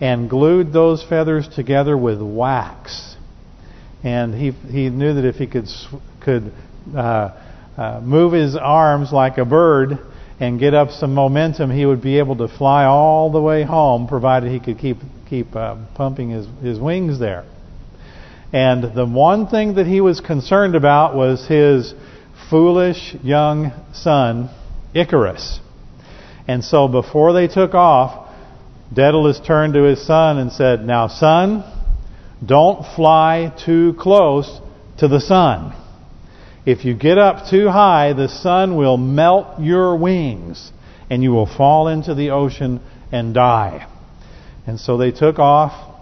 and glued those feathers together with wax. And he he knew that if he could could uh, uh, move his arms like a bird and get up some momentum, he would be able to fly all the way home, provided he could keep keep uh, pumping his his wings there. And the one thing that he was concerned about was his foolish young son, Icarus. And so before they took off, Daedalus turned to his son and said, Now son, don't fly too close to the sun. If you get up too high, the sun will melt your wings and you will fall into the ocean and die. And so they took off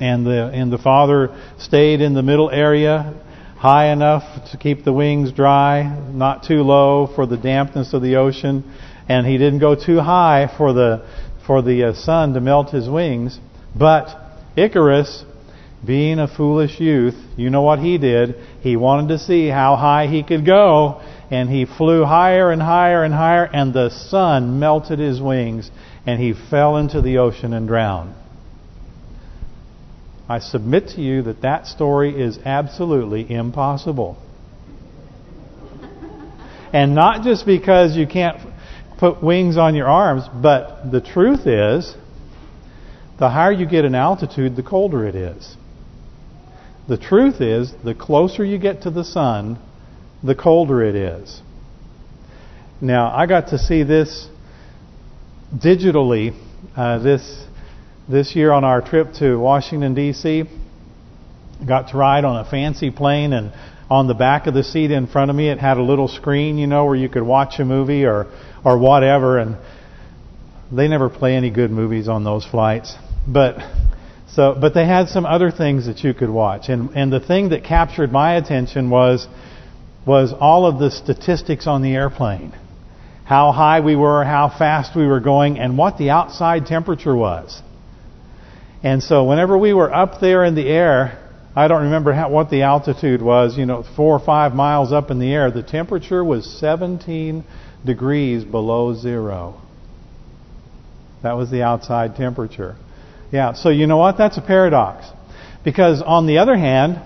and the and the father stayed in the middle area high enough to keep the wings dry, not too low for the dampness of the ocean, and he didn't go too high for the for the uh, sun to melt his wings. But Icarus, being a foolish youth, you know what he did? He wanted to see how high he could go, and he flew higher and higher and higher, and the sun melted his wings, and he fell into the ocean and drowned. I submit to you that that story is absolutely impossible. and not just because you can't put wings on your arms, but the truth is, the higher you get in altitude, the colder it is. The truth is, the closer you get to the sun, the colder it is. Now, I got to see this digitally uh, this this year on our trip to Washington, D.C. Got to ride on a fancy plane, and on the back of the seat in front of me, it had a little screen, you know, where you could watch a movie or or whatever. And they never play any good movies on those flights, but so but they had some other things that you could watch. And and the thing that captured my attention was was all of the statistics on the airplane. How high we were, how fast we were going, and what the outside temperature was. And so whenever we were up there in the air, I don't remember how, what the altitude was, you know, four or five miles up in the air, the temperature was 17 degrees below zero. That was the outside temperature. Yeah, so you know what? That's a paradox. Because on the other hand,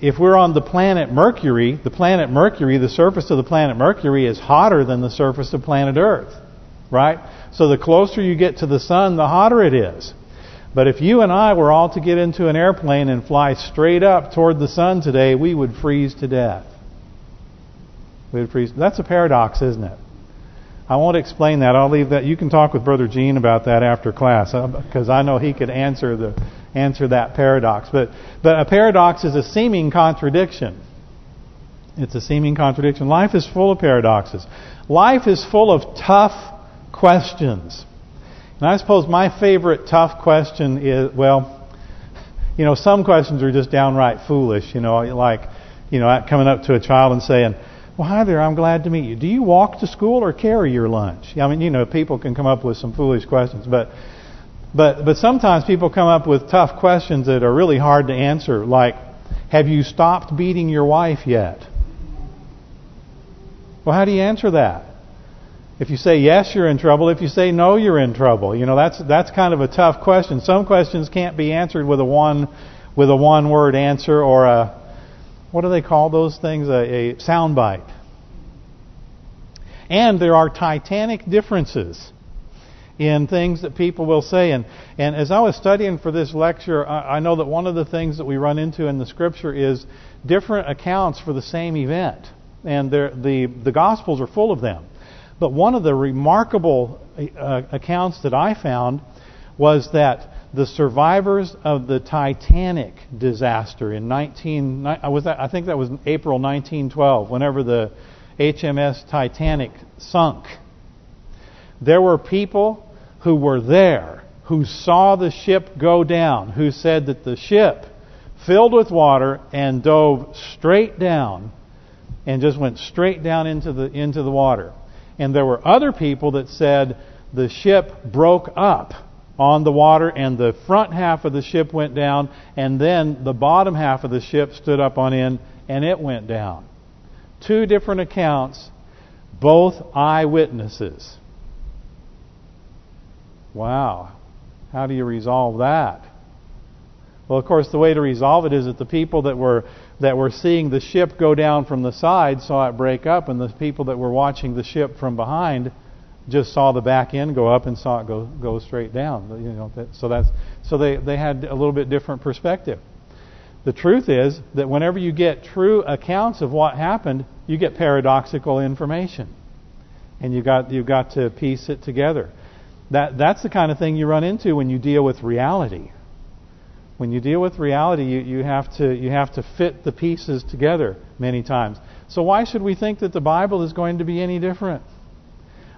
if we're on the planet Mercury, the planet Mercury, the surface of the planet Mercury is hotter than the surface of planet Earth. Right? So the closer you get to the sun, the hotter it is. But if you and I were all to get into an airplane and fly straight up toward the sun today, we would freeze to death. We would freeze. That's a paradox, isn't it? I won't explain that. I'll leave that. You can talk with Brother Gene about that after class, because uh, I know he could answer the answer that paradox. But but a paradox is a seeming contradiction. It's a seeming contradiction. Life is full of paradoxes. Life is full of tough questions. And I suppose my favorite tough question is, well, you know, some questions are just downright foolish, you know, like, you know, coming up to a child and saying, well, hi there, I'm glad to meet you. Do you walk to school or carry your lunch? I mean, you know, people can come up with some foolish questions, but but but sometimes people come up with tough questions that are really hard to answer, like, have you stopped beating your wife yet? Well, how do you answer that? If you say yes, you're in trouble. If you say no, you're in trouble. You know, that's that's kind of a tough question. Some questions can't be answered with a one with a one word answer or a what do they call those things? A, a soundbite. And there are titanic differences in things that people will say. And and as I was studying for this lecture, I, I know that one of the things that we run into in the Scripture is different accounts for the same event, and the the Gospels are full of them. But one of the remarkable uh, accounts that I found was that the survivors of the Titanic disaster in 19 was that, I think that was April 1912 whenever the HMS Titanic sunk there were people who were there who saw the ship go down who said that the ship filled with water and dove straight down and just went straight down into the into the water and there were other people that said the ship broke up on the water and the front half of the ship went down and then the bottom half of the ship stood up on end and it went down. Two different accounts, both eyewitnesses. Wow. How do you resolve that? Well, of course, the way to resolve it is that the people that were that were seeing the ship go down from the side saw it break up, and the people that were watching the ship from behind just saw the back end go up and saw it go go straight down. You know, that, so that's so they they had a little bit different perspective. The truth is that whenever you get true accounts of what happened, you get paradoxical information, and you got you got to piece it together. That that's the kind of thing you run into when you deal with reality. When you deal with reality, you, you have to you have to fit the pieces together many times. So why should we think that the Bible is going to be any different?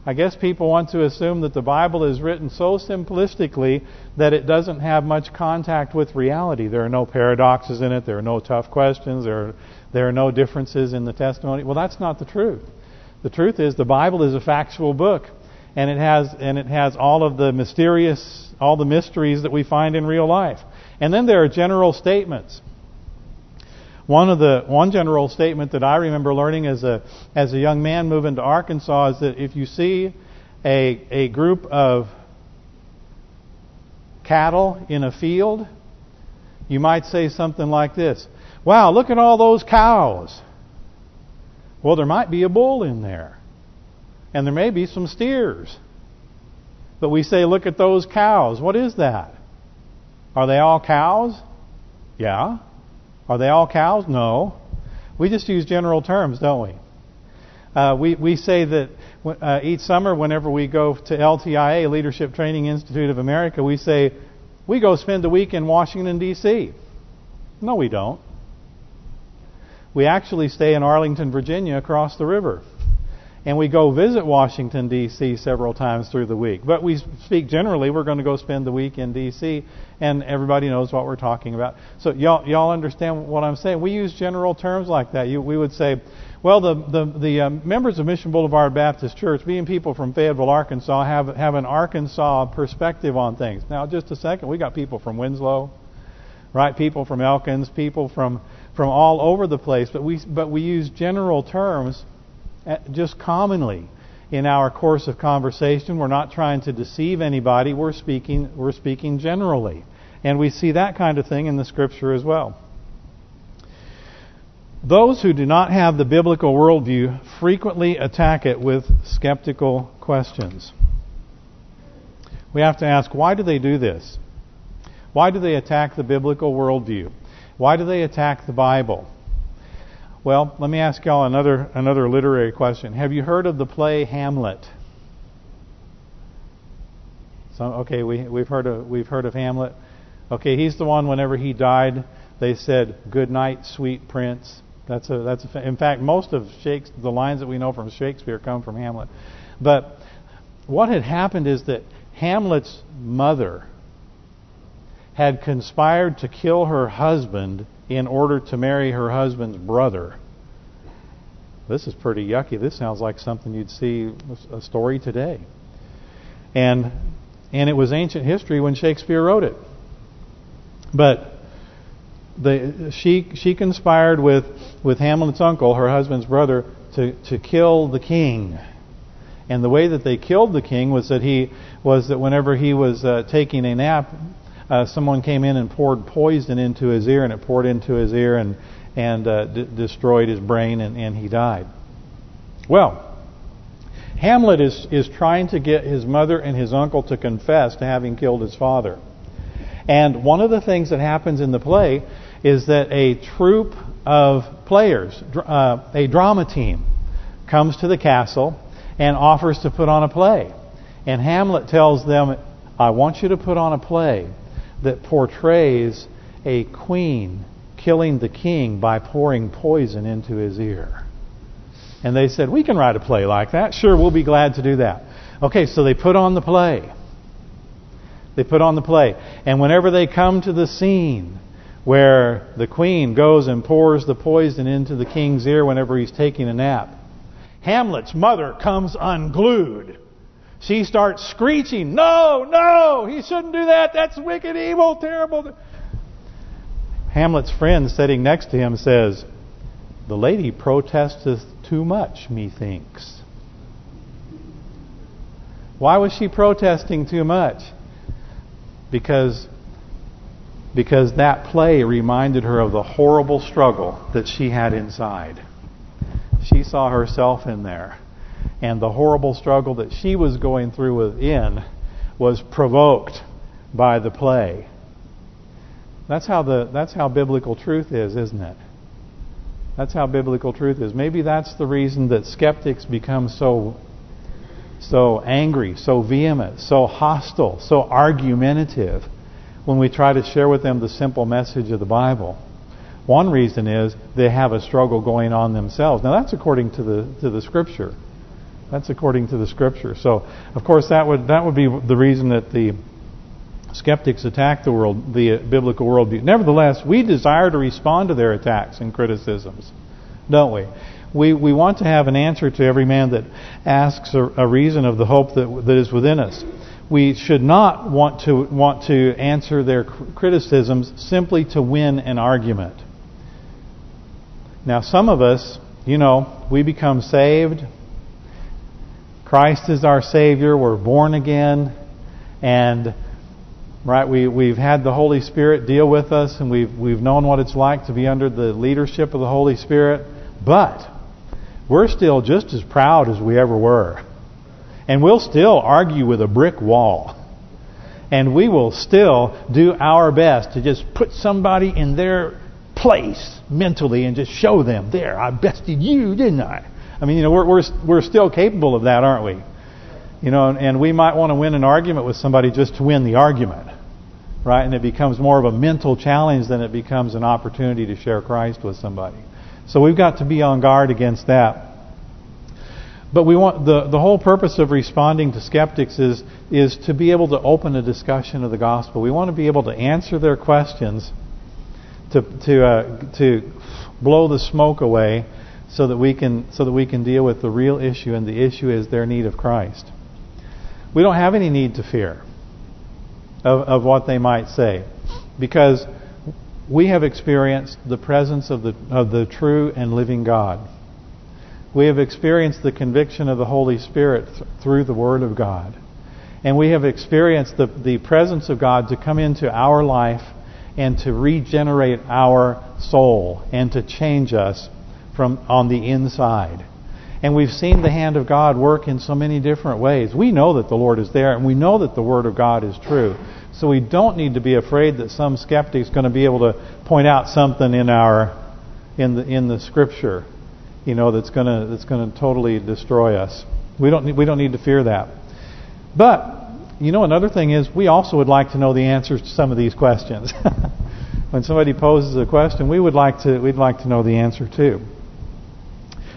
I guess people want to assume that the Bible is written so simplistically that it doesn't have much contact with reality. There are no paradoxes in it. There are no tough questions. There are, there are no differences in the testimony. Well, that's not the truth. The truth is the Bible is a factual book, and it has and it has all of the mysterious, all the mysteries that we find in real life. And then there are general statements. One of the one general statement that I remember learning as a as a young man moving to Arkansas is that if you see a a group of cattle in a field, you might say something like this: "Wow, look at all those cows." Well, there might be a bull in there, and there may be some steers. But we say, "Look at those cows." What is that? Are they all cows? Yeah. Are they all cows? No. We just use general terms, don't we? Uh, we we say that uh, each summer, whenever we go to LTIA, Leadership Training Institute of America, we say we go spend a week in Washington D.C. No, we don't. We actually stay in Arlington, Virginia, across the river and we go visit Washington, D.C. several times through the week. But we speak generally, we're going to go spend the week in D.C., and everybody knows what we're talking about. So y'all y'all understand what I'm saying? We use general terms like that. You, we would say, well, the the, the uh, members of Mission Boulevard Baptist Church, being people from Fayetteville, Arkansas, have have an Arkansas perspective on things. Now, just a second, we got people from Winslow, right? People from Elkins, people from from all over the place, but we but we use general terms Uh, just commonly in our course of conversation. We're not trying to deceive anybody. We're speaking we're speaking generally. And we see that kind of thing in the scripture as well. Those who do not have the biblical worldview frequently attack it with skeptical questions. We have to ask, why do they do this? Why do they attack the biblical worldview? Why do they attack the Bible? Well, let me ask y'all another another literary question. Have you heard of the play Hamlet? So okay, we we've heard of we've heard of Hamlet. Okay, he's the one. Whenever he died, they said, "Good night, sweet prince." That's a that's a. In fact, most of Shakespeare, the lines that we know from Shakespeare come from Hamlet. But what had happened is that Hamlet's mother had conspired to kill her husband in order to marry her husband's brother. This is pretty yucky. This sounds like something you'd see a story today. And and it was ancient history when Shakespeare wrote it. But the she she conspired with with Hamlet's uncle, her husband's brother, to to kill the king. And the way that they killed the king was that he was that whenever he was uh, taking a nap, uh, someone came in and poured poison into his ear, and it poured into his ear and and uh, destroyed his brain, and, and he died. Well, Hamlet is is trying to get his mother and his uncle to confess to having killed his father. And one of the things that happens in the play is that a troupe of players, uh, a drama team, comes to the castle and offers to put on a play. And Hamlet tells them, I want you to put on a play that portrays a queen killing the king by pouring poison into his ear. And they said, we can write a play like that. Sure, we'll be glad to do that. Okay, so they put on the play. They put on the play. And whenever they come to the scene where the queen goes and pours the poison into the king's ear whenever he's taking a nap, Hamlet's mother comes unglued she starts screeching, No, no, he shouldn't do that. That's wicked, evil, terrible. Hamlet's friend sitting next to him says, The lady protesteth too much, methinks. Why was she protesting too much? because because that play reminded her of the horrible struggle that she had inside. She saw herself in there. And the horrible struggle that she was going through within was provoked by the play. That's how the that's how biblical truth is, isn't it? That's how biblical truth is. Maybe that's the reason that skeptics become so so angry, so vehement, so hostile, so argumentative when we try to share with them the simple message of the Bible. One reason is they have a struggle going on themselves. Now that's according to the to the Scripture. That's according to the Scripture. So, of course, that would that would be the reason that the skeptics attack the world, the biblical worldview. Nevertheless, we desire to respond to their attacks and criticisms, don't we? We we want to have an answer to every man that asks a, a reason of the hope that that is within us we should not want to want to answer their criticisms simply to win an argument. Now, some of us, you know, we become saved. Christ is our Savior. We're born again, and right, we we've had the Holy Spirit deal with us, and we've we've known what it's like to be under the leadership of the Holy Spirit. But we're still just as proud as we ever were. And we'll still argue with a brick wall. And we will still do our best to just put somebody in their place mentally and just show them, there, I bested you, didn't I? I mean, you know, we're we're we're still capable of that, aren't we? You know, and we might want to win an argument with somebody just to win the argument, right? And it becomes more of a mental challenge than it becomes an opportunity to share Christ with somebody. So we've got to be on guard against that. But we want the the whole purpose of responding to skeptics is is to be able to open a discussion of the gospel. We want to be able to answer their questions, to to uh, to blow the smoke away, so that we can so that we can deal with the real issue, and the issue is their need of Christ. We don't have any need to fear of of what they might say, because we have experienced the presence of the of the true and living God. We have experienced the conviction of the Holy Spirit th through the Word of God. And we have experienced the, the presence of God to come into our life and to regenerate our soul and to change us from on the inside. And we've seen the hand of God work in so many different ways. We know that the Lord is there and we know that the Word of God is true. So we don't need to be afraid that some skeptic is going to be able to point out something in our in the in the Scripture you know, that's going to that's going to totally destroy us. We don't need, we don't need to fear that. But you know, another thing is we also would like to know the answers to some of these questions. when somebody poses a question, we would like to we'd like to know the answer too.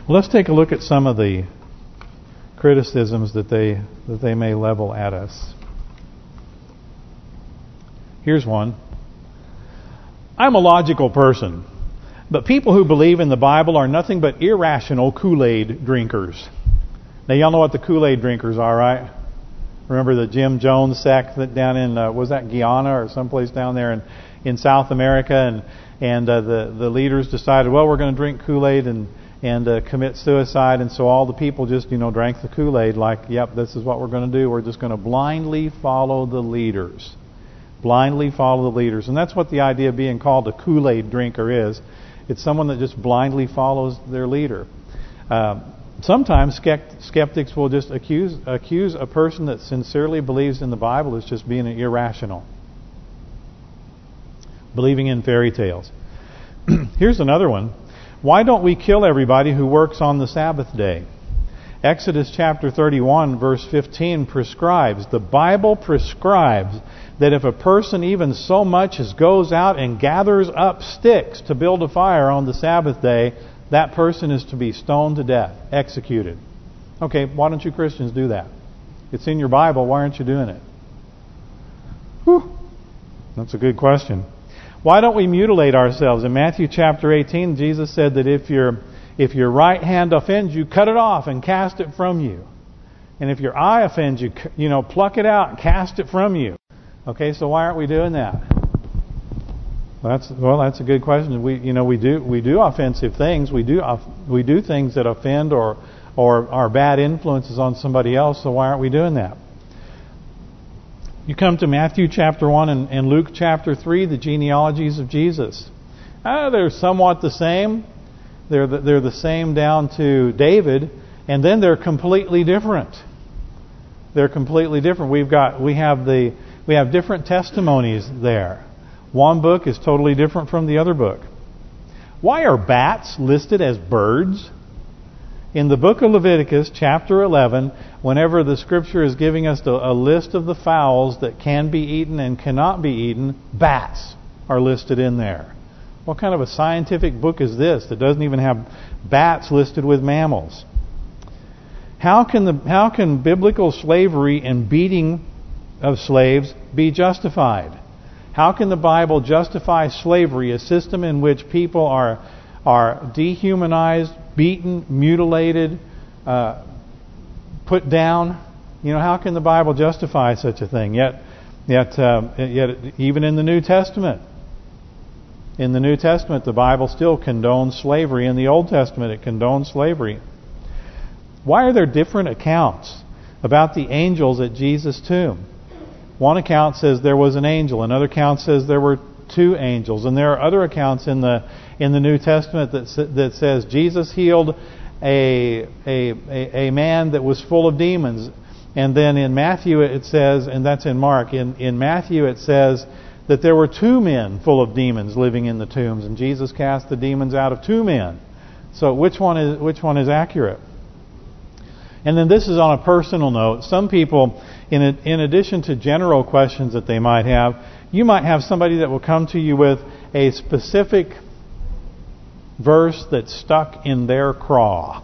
Let's take a look at some of the criticisms that they that they may level at us. Here's one. I'm a logical person. But people who believe in the Bible are nothing but irrational Kool-Aid drinkers. Now, y'all know what the Kool-Aid drinkers are, right? Remember the Jim Jones sect that down in, uh, was that Guyana or someplace down there in, in South America? And and uh, the, the leaders decided, well, we're going to drink Kool-Aid and and uh, commit suicide. And so all the people just, you know, drank the Kool-Aid like, yep, this is what we're going to do. We're just going to blindly follow the leaders. Blindly follow the leaders. And that's what the idea of being called a Kool-Aid drinker is. It's someone that just blindly follows their leader. Uh, sometimes skeptics will just accuse accuse a person that sincerely believes in the Bible as just being irrational. Believing in fairy tales. Here's another one. Why don't we kill everybody who works on the Sabbath day? Exodus chapter 31 verse 15 prescribes, the Bible prescribes that if a person even so much as goes out and gathers up sticks to build a fire on the Sabbath day, that person is to be stoned to death, executed. Okay, why don't you Christians do that? It's in your Bible, why aren't you doing it? Whew. That's a good question. Why don't we mutilate ourselves? In Matthew chapter 18, Jesus said that if you're if your right hand offends you, cut it off and cast it from you. And if your eye offends you, you know, pluck it out and cast it from you. Okay, so why aren't we doing that? Well, that's well, that's a good question. We, you know, we do we do offensive things. We do we do things that offend or or are bad influences on somebody else. So why aren't we doing that? You come to Matthew chapter 1 and, and Luke chapter 3, the genealogies of Jesus. Uh, they're somewhat the same. They're the, they're the same down to David, and then they're completely different. They're completely different. We've got we have the we have different testimonies there. One book is totally different from the other book. Why are bats listed as birds? In the book of Leviticus, chapter 11, whenever the scripture is giving us a list of the fowls that can be eaten and cannot be eaten, bats are listed in there. What kind of a scientific book is this that doesn't even have bats listed with mammals? How can the how can biblical slavery and beating of slaves be justified? How can the Bible justify slavery, a system in which people are are dehumanized, beaten, mutilated, uh, put down? You know, how can the Bible justify such a thing? Yet, yet, uh, yet, even in the New Testament, in the New Testament, the Bible still condones slavery. In the Old Testament, it condones slavery. Why are there different accounts about the angels at Jesus' tomb? One account says there was an angel. Another account says there were two angels. And there are other accounts in the in the New Testament that that says Jesus healed a a a, man that was full of demons. And then in Matthew it says, and that's in Mark, in, in Matthew it says that there were two men full of demons living in the tombs, and Jesus cast the demons out of two men. So which one is which one is accurate? And then this is on a personal note. Some people, in a, in addition to general questions that they might have, you might have somebody that will come to you with a specific verse that's stuck in their craw.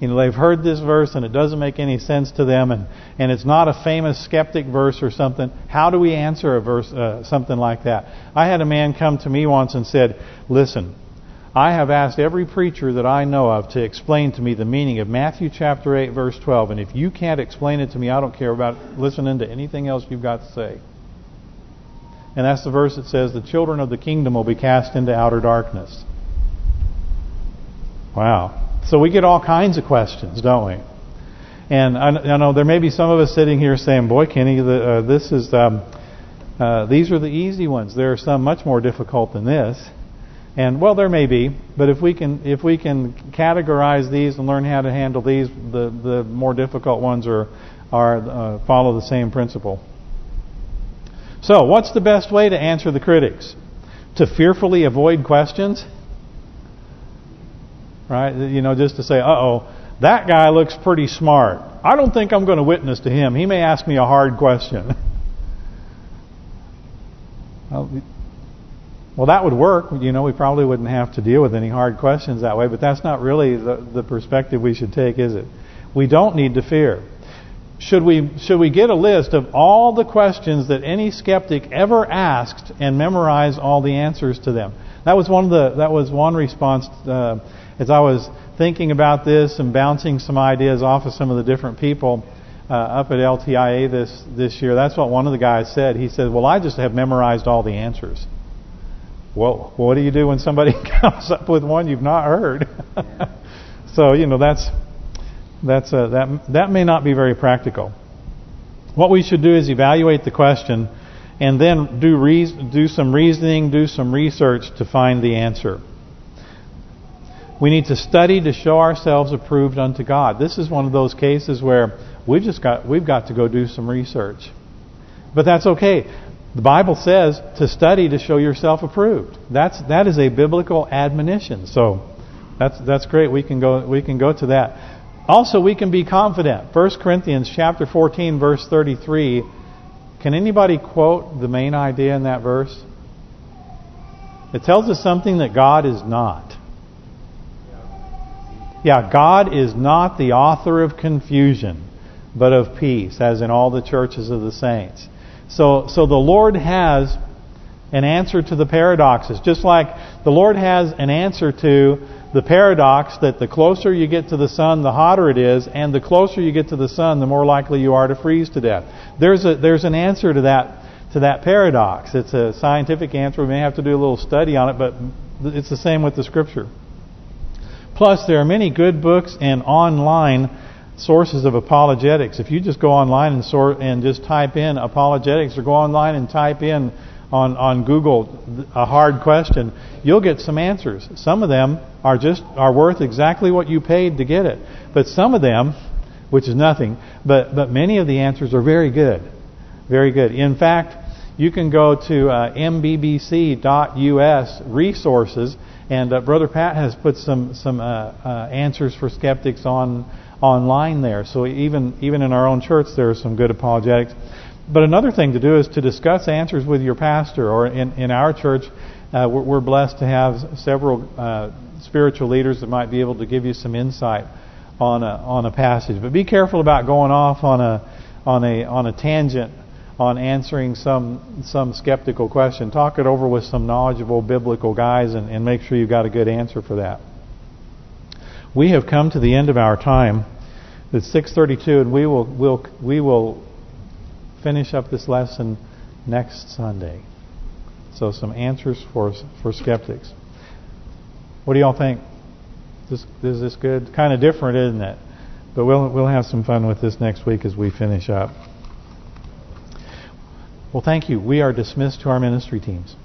You know, they've heard this verse and it doesn't make any sense to them, and and it's not a famous skeptic verse or something. How do we answer a verse uh, something like that? I had a man come to me once and said, "Listen, I have asked every preacher that I know of to explain to me the meaning of Matthew chapter 8 verse 12, and if you can't explain it to me, I don't care about listening to anything else you've got to say." And that's the verse that says, "The children of the kingdom will be cast into outer darkness." Wow. So we get all kinds of questions, don't we? And I, I know there may be some of us sitting here saying, "Boy, Kenny, the, uh, this is um, uh, these are the easy ones. There are some much more difficult than this." And well, there may be, but if we can if we can categorize these and learn how to handle these, the the more difficult ones are are uh, follow the same principle. So, what's the best way to answer the critics? To fearfully avoid questions? Right? You know, just to say, uh-oh, that guy looks pretty smart. I don't think I'm going to witness to him. He may ask me a hard question. well, that would work. You know, we probably wouldn't have to deal with any hard questions that way, but that's not really the, the perspective we should take, is it? We don't need to fear. Should we should we get a list of all the questions that any skeptic ever asked and memorize all the answers to them? That was one of the that was one response uh, as I was thinking about this and bouncing some ideas off of some of the different people uh, up at LTIA this this year, that's what one of the guys said. He said, "Well, I just have memorized all the answers." Well, what do you do when somebody comes up with one you've not heard? so you know that's that's uh, that that may not be very practical. What we should do is evaluate the question, and then do do some reasoning, do some research to find the answer. We need to study to show ourselves approved unto God. This is one of those cases where we've just got we've got to go do some research. But that's okay. The Bible says to study to show yourself approved. That's that is a biblical admonition. So that's that's great. We can go we can go to that. Also, we can be confident. 1 Corinthians chapter 14 verse 33. Can anybody quote the main idea in that verse? It tells us something that God is not. Yeah, God is not the author of confusion, but of peace, as in all the churches of the saints. So, so the Lord has an answer to the paradoxes. Just like the Lord has an answer to the paradox that the closer you get to the sun, the hotter it is, and the closer you get to the sun, the more likely you are to freeze to death. There's a there's an answer to that to that paradox. It's a scientific answer. We may have to do a little study on it, but it's the same with the Scripture. Plus, there are many good books and online sources of apologetics. If you just go online and sort and just type in apologetics, or go online and type in on on Google a hard question, you'll get some answers. Some of them are just are worth exactly what you paid to get it, but some of them, which is nothing, but but many of the answers are very good, very good. In fact, you can go to uh, mbbc.us resources, and uh, Brother Pat has put some some uh, uh, answers for skeptics on online there. So even even in our own church, there are some good apologetics. But another thing to do is to discuss answers with your pastor, or in in our church, uh, we're, we're, blessed to have several uh, spiritual leaders that might be able to give you some insight on a on a passage. But be careful about going off on a on a on a tangent on answering some some skeptical question. Talk it over with some knowledgeable biblical guys and, and make sure you've got a good answer for that. We have come to the end of our time. It's 6:32, and we will will we will finish up this lesson next Sunday. So some answers for for skeptics. What do y'all think? This is this good? Kind of different, isn't it? But we'll we'll have some fun with this next week as we finish up. Well, thank you. We are dismissed to our ministry teams.